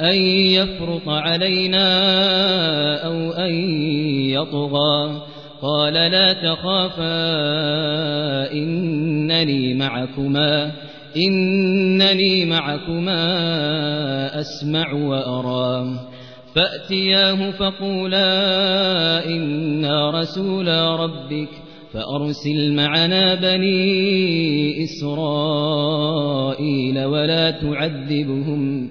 أن يفرط علينا أو أن يطغى قال لا تخافا إنني معكما إنني معكما أسمع وأرى فأتياه فقولا إنا رسولا ربك فأرسل معنا بني إسرائيل ولا تعذبهم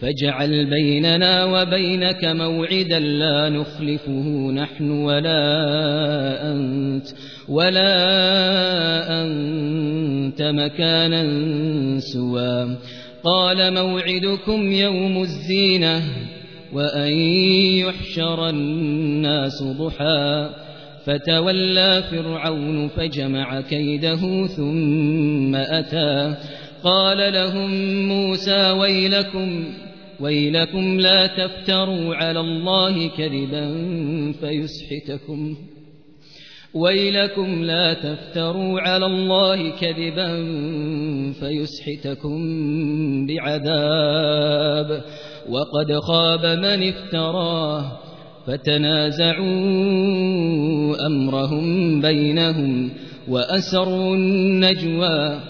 فاجعل بيننا وبينك موعدا لا نخلفه نحن ولا أنت ولا أنت مكانا سوى. قال موعدكم يوم الزينة وأن يحشر الناس ضحى. فتولى فرعون فجمع كيده ثم أتى. قال لهم موسى ويلكم ويلكم لا تفتروا على الله كذبا فيسحتكم. ويلكم لا تفتروا على الله كذبا فيسحتكم بعذاب. وقد خاب من افتراه فتنازعوا أمرهم بينهم وأسروا النجوى.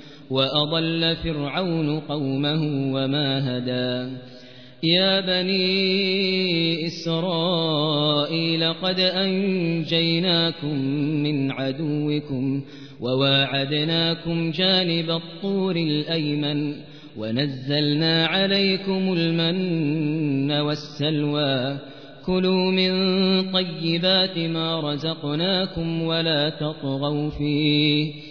وأضل فرعون قومه وما هدى. يا بني إسرائيل قد أنجيناكم من عدوكم وواعدناكم جانب الطور الأيمن ونزلنا عليكم المن والسلوى. كلوا من طيبات ما رزقناكم ولا تطغوا فيه.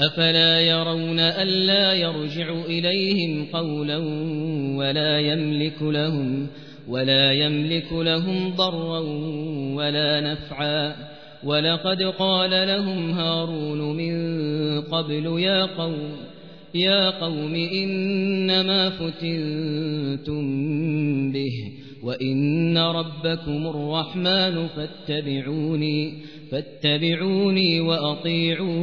أفلا يرون ألا يرجع إليهم قولا ولا يملك لهم ولا يملك لهم ضرا ولا نفعا ولقد قال لهم هارون من قبل يا قوم يا قوم إنما فتنتم به وإن ربكم الرحمن فاتبعوني فاتبعوني وأطيعوا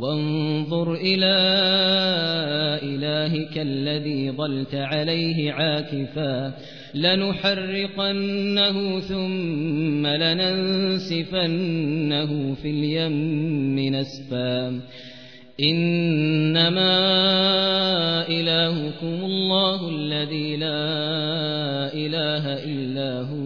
وانظر إلى إلهك الذي ظلت عليه عاكفا لنحرقنه ثم لننسفنه في اليم نسفا إنما إلهكم الله الذي لا إله إلا هو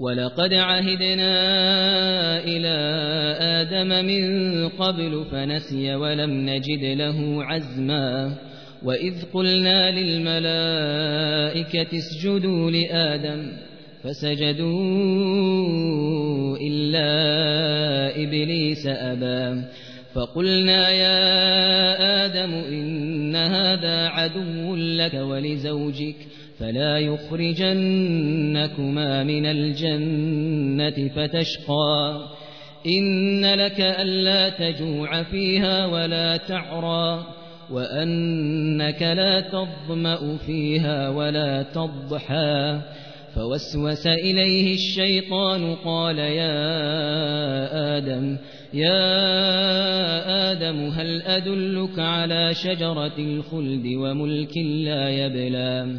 ولقد عهدنا إلى آدم من قبل فنسي ولم نجد له عزما وإذ قلنا للملائكة اسجدوا لآدم فسجدوا إلا إبليس أبا فقلنا يا آدم إن هذا عدو لك ولزوجك فلا يخرجنكما من الجنة فتشقى. إن لك ألا تجوع فيها ولا تعرى وأنك لا تظمأ فيها ولا تضحى. فوسوس إليه الشيطان قال يا آدم يا آدم هل أدلك على شجرة الخلد وملك لا يبلى؟